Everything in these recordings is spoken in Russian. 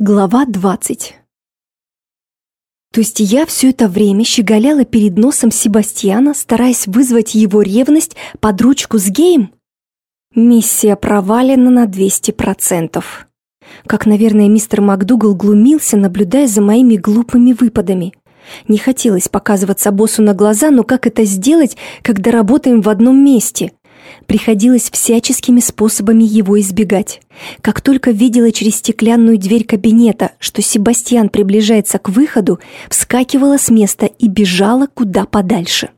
Глава 20 То есть я все это время щеголяла перед носом Себастьяна, стараясь вызвать его ревность под ручку с геем? Миссия провалена на 200%. Как, наверное, мистер МакДугал глумился, наблюдая за моими глупыми выпадами. Не хотелось показываться боссу на глаза, но как это сделать, когда работаем в одном месте? Приходилось всяческими способами его избегать. Как только видела через стеклянную дверь кабинета, что Себастьян приближается к выходу, вскакивала с места и бежала куда подальше.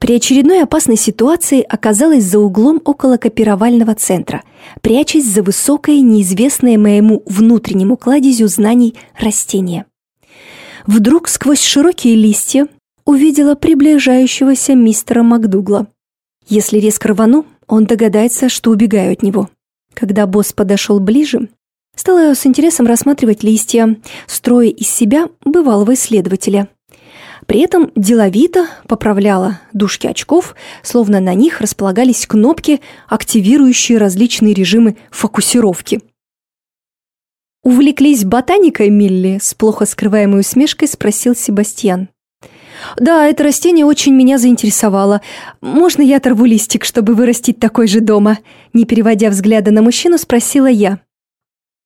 При очередной опасной ситуации оказалась за углом около копировального центра, прячась за высокое, неизвестное моему внутреннему кладезю знаний растение. Вдруг сквозь широкие листья увидела приближающегося мистера Макдугла – если резко рвану, он догадается, что убегаю от него. Когда босс подошел ближе, стала с интересом рассматривать листья, строя из себя бывалого исследователя. При этом деловито поправляла дужки очков, словно на них располагались кнопки, активирующие различные режимы фокусировки. «Увлеклись ботаникой, Милли?» – с плохо скрываемой усмешкой спросил Себастьян. Да, это растение очень меня заинтересовало. Можно я оторву листик, чтобы вырастить такой же дома? Не переводя взгляда на мужчину, спросила я.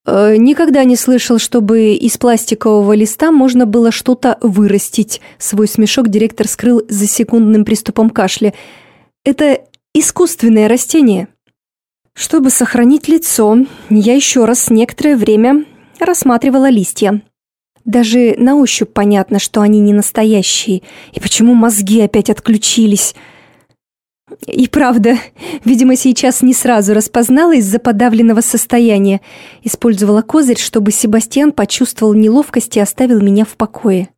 «Э, «Никогда не слышал, чтобы из пластикового листа можно было что-то вырастить», свой смешок директор скрыл за секундным приступом кашля. «Это искусственное растение». Чтобы сохранить лицо, я еще раз некоторое время рассматривала листья. Даже на ощупь понятно, что они не настоящие. И почему мозги опять отключились? И правда, видимо, сейчас не сразу распознала из-за подавленного состояния. Использовала козырь, чтобы Себастьян почувствовал неловкость и оставил меня в покое.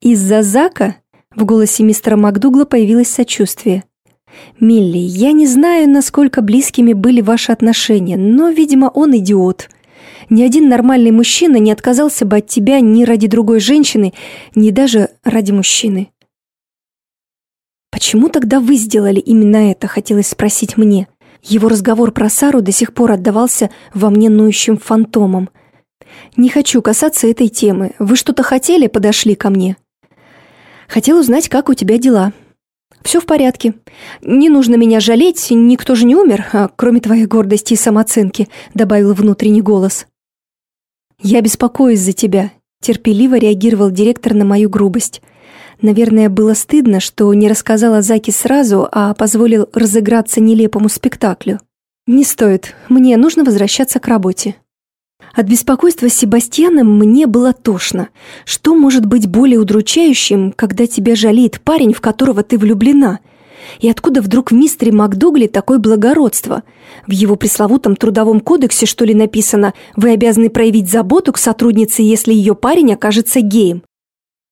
Из-за Зака в голосе мистера Макдугла появилось сочувствие. «Милли, я не знаю, насколько близкими были ваши отношения, но, видимо, он идиот. Ни один нормальный мужчина не отказался бы от тебя ни ради другой женщины, ни даже ради мужчины. «Почему тогда вы сделали именно это?» – хотелось спросить мне. Его разговор про Сару до сих пор отдавался во мне ноющим фантомом. «Не хочу касаться этой темы. Вы что-то хотели, подошли ко мне?» «Хотел узнать, как у тебя дела», «Все в порядке. Не нужно меня жалеть, никто же не умер, а, кроме твоей гордости и самооценки», — добавил внутренний голос. «Я беспокоюсь за тебя», — терпеливо реагировал директор на мою грубость. Наверное, было стыдно, что не рассказала Заки сразу, а позволил разыграться нелепому спектаклю. «Не стоит, мне нужно возвращаться к работе». От беспокойства Себастьяна мне было тошно. Что может быть более удручающим, когда тебя жалеет парень, в которого ты влюблена? И откуда вдруг в мистере МакДугле такое благородство? В его пресловутом трудовом кодексе, что ли, написано «Вы обязаны проявить заботу к сотруднице, если ее парень окажется геем».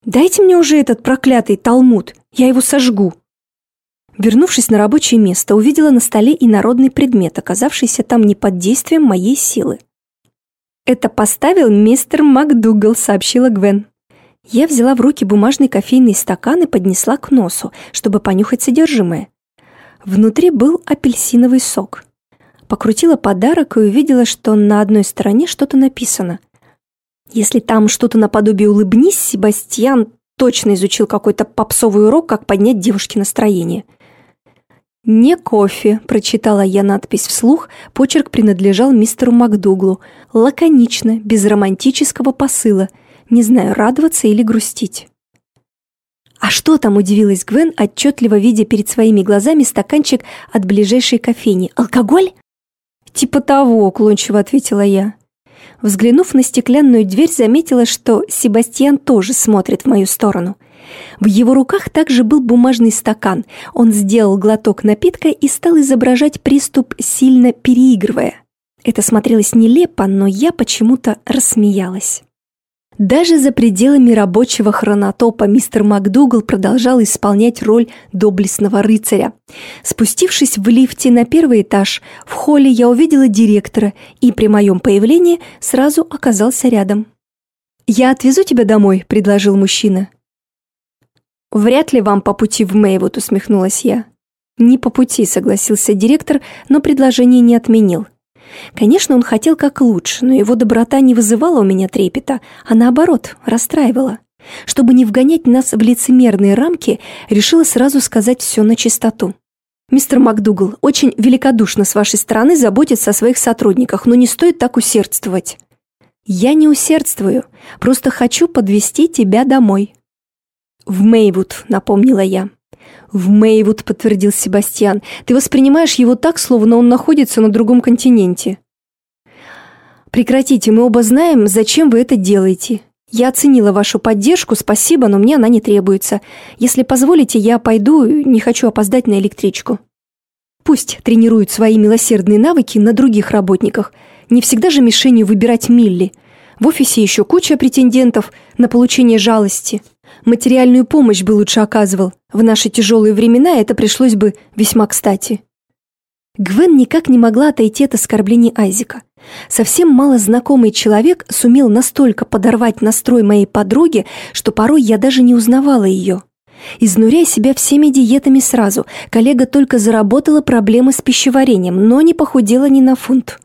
Дайте мне уже этот проклятый талмуд, я его сожгу. Вернувшись на рабочее место, увидела на столе инородный предмет, оказавшийся там не под действием моей силы. «Это поставил мистер МакДугал», — сообщила Гвен. Я взяла в руки бумажный кофейный стакан и поднесла к носу, чтобы понюхать содержимое. Внутри был апельсиновый сок. Покрутила подарок и увидела, что на одной стороне что-то написано. Если там что-то наподобие «улыбнись», Себастьян точно изучил какой-то попсовый урок, как поднять девушке настроение. «Не кофе», — прочитала я надпись вслух, почерк принадлежал мистеру Макдуглу. Лаконично, без романтического посыла — не знаю, радоваться или грустить. «А что там?» – удивилась Гвен, отчетливо видя перед своими глазами стаканчик от ближайшей кофейни. «Алкоголь?» «Типа того», – уклончиво ответила я. Взглянув на стеклянную дверь, заметила, что Себастьян тоже смотрит в мою сторону. В его руках также был бумажный стакан. Он сделал глоток напитка и стал изображать приступ, сильно переигрывая. Это смотрелось нелепо, но я почему-то рассмеялась. Даже за пределами рабочего хронотопа мистер МакДугал продолжал исполнять роль доблестного рыцаря. Спустившись в лифте на первый этаж, в холле я увидела директора и при моем появлении сразу оказался рядом. «Я отвезу тебя домой», — предложил мужчина. «Вряд ли вам по пути в Мэйвуд», — усмехнулась я. «Не по пути», — согласился директор, но предложение не отменил. Конечно, он хотел как лучше, но его доброта не вызывала у меня трепета, а наоборот, расстраивала. Чтобы не вгонять нас в лицемерные рамки, решила сразу сказать все на чистоту. «Мистер МакДугал, очень великодушно с вашей стороны заботиться о своих сотрудниках, но не стоит так усердствовать». «Я не усердствую, просто хочу подвести тебя домой». «В Мейвуд», — напомнила я. «В Мейвуд», — подтвердил Себастьян. «Ты воспринимаешь его так, словно он находится на другом континенте». «Прекратите, мы оба знаем, зачем вы это делаете. Я оценила вашу поддержку, спасибо, но мне она не требуется. Если позволите, я пойду, не хочу опоздать на электричку». Пусть тренируют свои милосердные навыки на других работниках. Не всегда же мишенью выбирать Милли. В офисе еще куча претендентов на получение жалости. Материальную помощь бы лучше оказывал. В наши тяжелые времена это пришлось бы весьма кстати. Гвен никак не могла отойти от оскорблений Айзека. Совсем мало знакомый человек сумел настолько подорвать настрой моей подруги, что порой я даже не узнавала ее. Изнуряя себя всеми диетами сразу, коллега только заработала проблемы с пищеварением, но не похудела ни на фунт.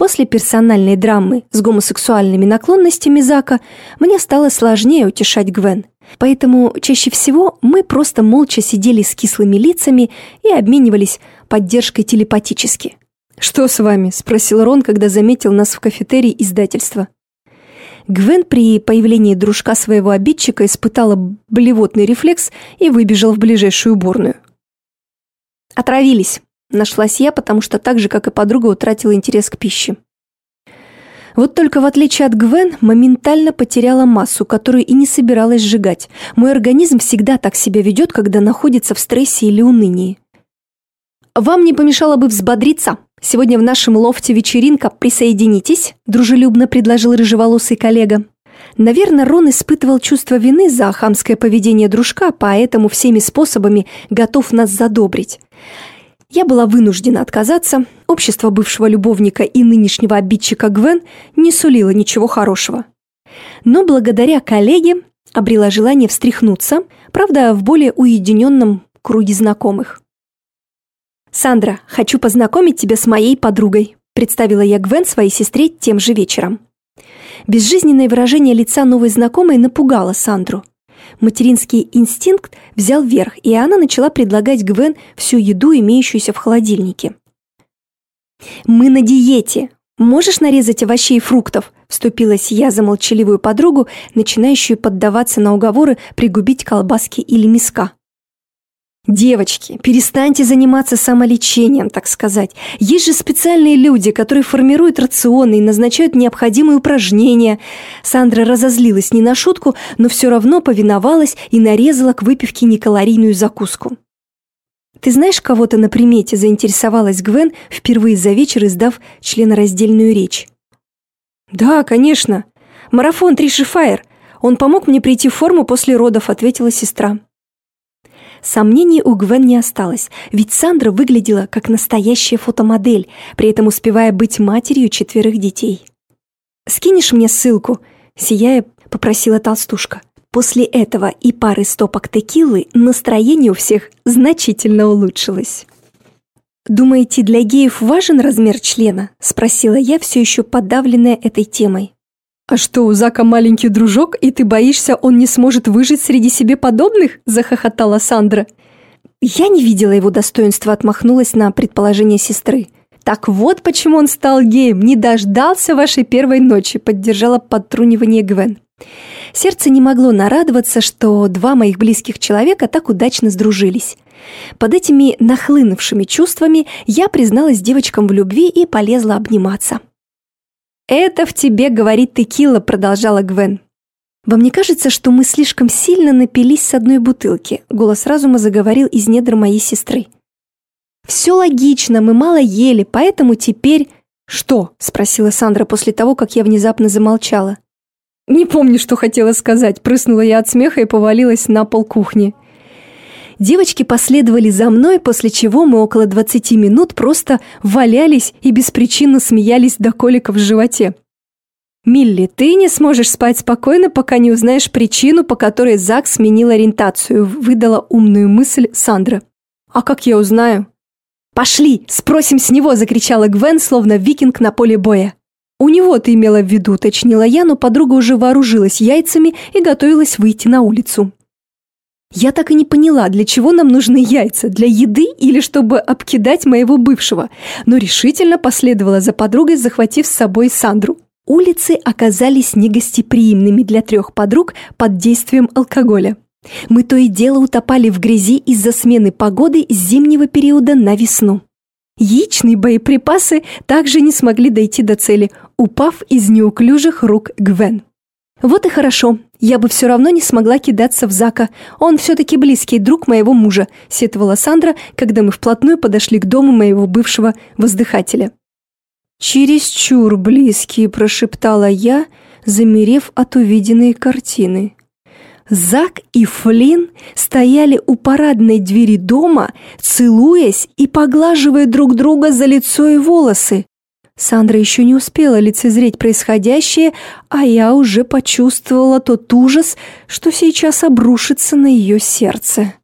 После персональной драмы с гомосексуальными наклонностями Зака мне стало сложнее утешать Гвен. Поэтому чаще всего мы просто молча сидели с кислыми лицами и обменивались поддержкой телепатически. «Что с вами?» – спросил Рон, когда заметил нас в кафетерии издательства. Гвен при появлении дружка своего обидчика испытала блевотный рефлекс и выбежал в ближайшую уборную. «Отравились», – нашлась я, потому что так же, как и подруга, утратила интерес к пище. Вот только в отличие от Гвен, моментально потеряла массу, которую и не собиралась сжигать. Мой организм всегда так себя ведет, когда находится в стрессе или унынии. «Вам не помешало бы взбодриться. Сегодня в нашем лофте вечеринка. Присоединитесь», – дружелюбно предложил рыжеволосый коллега. Наверное, Рон испытывал чувство вины за хамское поведение дружка, поэтому всеми способами готов нас задобрить. Я была вынуждена отказаться. Общество бывшего любовника и нынешнего обидчика Гвен не сулило ничего хорошего. Но благодаря коллеге обрела желание встряхнуться, правда, в более уединенном круге знакомых. «Сандра, хочу познакомить тебя с моей подругой», представила я Гвен своей сестре тем же вечером. Безжизненное выражение лица новой знакомой напугало Сандру. Материнский инстинкт взял верх, и она начала предлагать Гвен всю еду, имеющуюся в холодильнике. «Мы на диете. Можешь нарезать овощей и фруктов?» Вступилась я за молчаливую подругу, начинающую поддаваться на уговоры пригубить колбаски или миска. Девочки, перестаньте заниматься самолечением, так сказать. Есть же специальные люди, которые формируют рационы и назначают необходимые упражнения. Сандра разозлилась не на шутку, но все равно повиновалась и нарезала к выпивке некалорийную закуску. «Ты знаешь кого-то на примете?» – заинтересовалась Гвен, впервые за вечер издав членораздельную речь. «Да, конечно. Марафон Триши Фаер. Он помог мне прийти в форму после родов», – ответила сестра. Сомнений у Гвен не осталось, ведь Сандра выглядела как настоящая фотомодель, при этом успевая быть матерью четверых детей. «Скинешь мне ссылку?» – сияя, попросила толстушка. После этого и пары стопок текилы настроение у всех значительно улучшилось. «Думаете, для геев важен размер члена?» – спросила я, все еще подавленная этой темой. «А что, у Зака маленький дружок, и ты боишься, он не сможет выжить среди себе подобных?» – захохотала Сандра. Я не видела его достоинства, отмахнулась на предположение сестры. «Так вот почему он стал геем, не дождался вашей первой ночи», – поддержала подтрунивание Гвен. Сердце не могло нарадоваться, что два моих близких человека так удачно сдружились. Под этими нахлынувшими чувствами я призналась девочкам в любви и полезла обниматься. «Это в тебе, говорит текила», — продолжала Гвен. «Вам не кажется, что мы слишком сильно напились с одной бутылки?» Голос разума заговорил из недр моей сестры. «Все логично, мы мало ели, поэтому теперь...» «Что?» – спросила Сандра после того, как я внезапно замолчала. «Не помню, что хотела сказать», – прыснула я от смеха и повалилась на пол кухни. Девочки последовали за мной, после чего мы около 20 минут просто валялись и беспричинно смеялись до коликов в животе. «Милли, ты не сможешь спать спокойно, пока не узнаешь причину, по которой Зак сменил ориентацию», выдала умную мысль Сандра. «А как я узнаю?» «Пошли, спросим с него!» – закричала Гвен, словно викинг на поле боя. «У него ты имела в виду», – уточнила я, но подруга уже вооружилась яйцами и готовилась выйти на улицу. Я так и не поняла, для чего нам нужны яйца, для еды или чтобы обкидать моего бывшего, но решительно последовала за подругой, захватив с собой Сандру. Улицы оказались негостеприимными для трех подруг под действием алкоголя. Мы то и дело утопали в грязи из-за смены погоды с зимнего периода на весну. Яичные боеприпасы также не смогли дойти до цели, упав из неуклюжих рук Гвен. Вот и хорошо, я бы все равно не смогла кидаться в Зака. Он все-таки близкий друг моего мужа, сетовала Сандра, когда мы вплотную подошли к дому моего бывшего воздыхателя. «Чересчур близкий», – прошептала я, замерев от увиденной картины. Зак и Флинн стояли у парадной двери дома, целуясь и поглаживая друг друга за лицо и волосы. Сандра еще не успела лицезреть происходящее, а я уже почувствовала тот ужас, что сейчас обрушится на ее сердце.